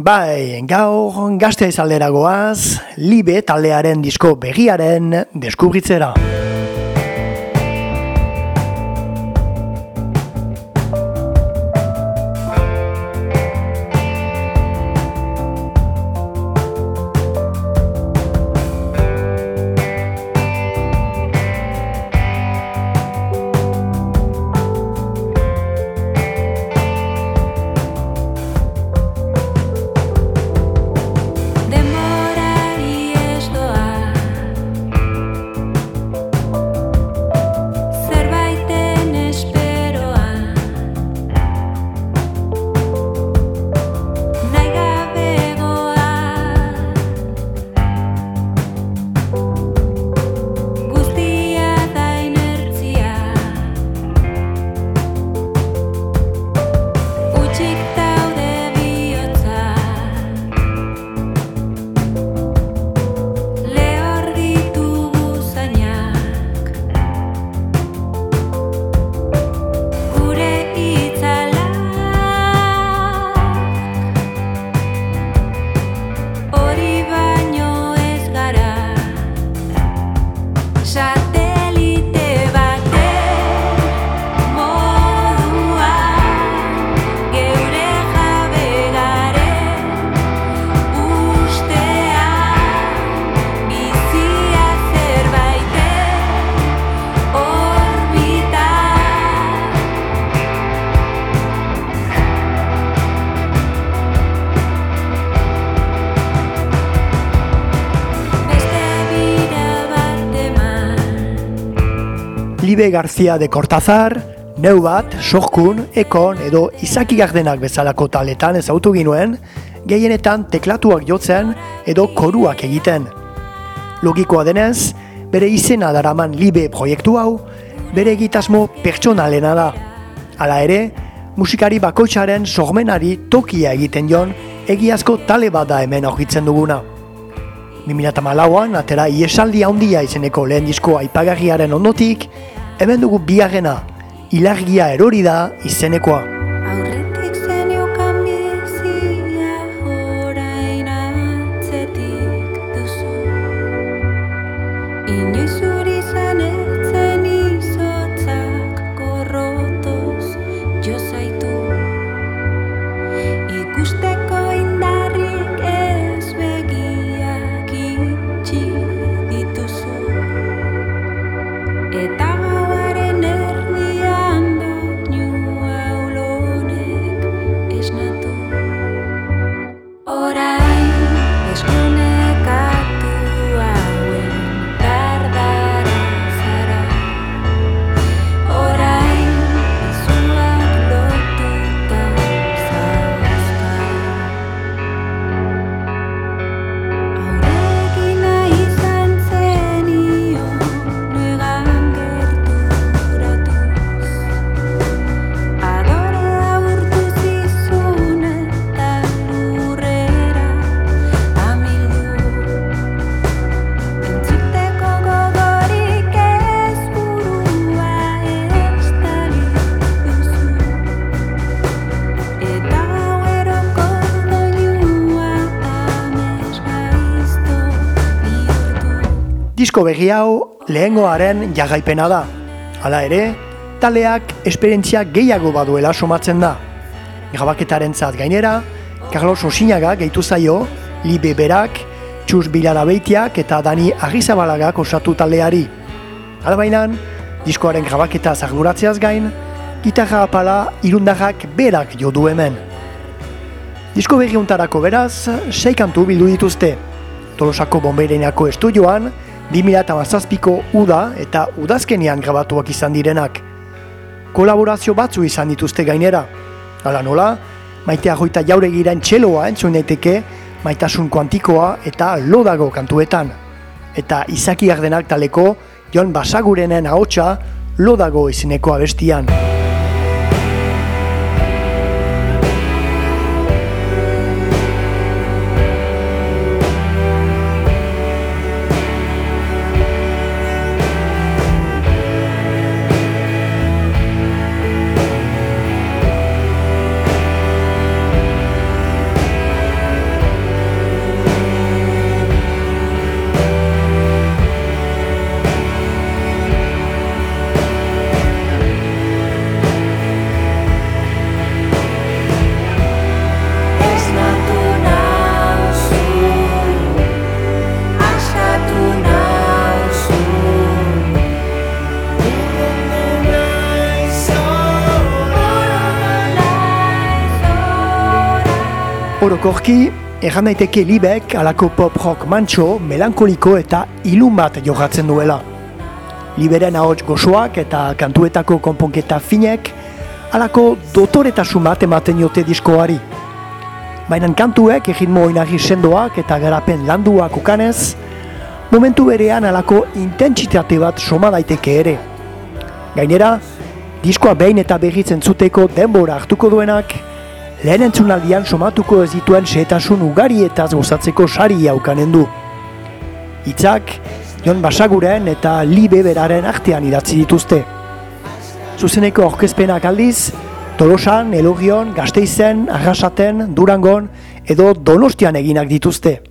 Bai, gaur gazte izalderagoaz, libe taldearen disko begiaren deskubritzera. Libe Garzia de Cortazar, neu bat, sohkun, ekon edo izaki gardenak bezalako taletan ezautu ginuen, gehienetan teklatuak jotzen edo koruak egiten. Logikoa denez, bere izena daraman Libe proiektu hau, bere egitasmo pertsonalena da. Hala ere, musikari bakoitzaren sormenari tokia egiten jon, egiazko tale bada hemen aurkitzen duguna. 2008an, atera iesaldi handia izeneko lehen diskoa ipagarriaren ondotik, hemen dugu biagena, ilargia erori da izenekoa. Disko berri hau lehengoaren jagaipena da. Hala ere, taleak esperientzia gehiago baduela somatzen da. Grabaketaren zat gainera, Carlos Osinaga gehitu zaio, Libe Berak, Txus Bilara Beitiak eta Dani Agizabalagak osatu taleari. Hala bainan, diskoaren grabaketa zarduratzeaz gain, gitarra apala irundarrak berak jo du hemen. Disko berri untarako beraz, sei kantu bildu dituzte. Tolosako bombeirenako estudioan, 2008ko uda eta udazkenian grabatuak izan direnak. Kolaborazio batzu izan dituzte gainera. Hala nola, maitea joita jauregiren txeloa entzun daiteke, maitasun kuantikoa eta lodago kantuetan. Eta izaki ardenak taleko, Jon Basagurenen ahotsa lodago izeneko abestian. Orokorki, erran daiteke libek alako pop rock mantxo, melankoliko eta ilun bat jogatzen duela. Liberen ahots gozoak eta kantuetako konponketa finek, alako dotoretasun bat ematen jote diskoari. Baina kantuek egitmo oinagi sendoak eta garapen landuak ukanez, momentu berean alako intentsitate bat soma daiteke ere. Gainera, diskoa behin eta behitzen zuteko denbora hartuko duenak, lehen entzunaldian somatuko ez dituen sehetasun ugari eta gozatzeko sari haukanen du. Itzak, Jon Basaguren eta Libe beraren artean idatzi dituzte. Zuzeneko orkezpenak aldiz, Tolosan, Elogion, Gasteizen, Arrasaten, Durangon edo Donostian eginak dituzte.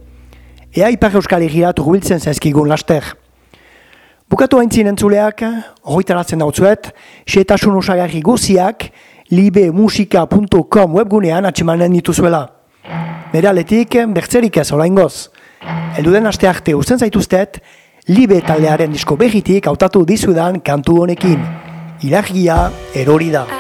Ea Ipar Euskal Egirat urbiltzen zaizkigun laster. Bukatu haintzin entzuleak, horretaratzen dautzuet, xetasun osagarri guziak, libemusika.com webgunean atxemanen dituzuela. Nere aletik, bertzerik ez orain goz. Elduden aste arte usten zaituztet, libe taldearen disko behitik hautatu dizudan kantu honekin. Ilargia erori da.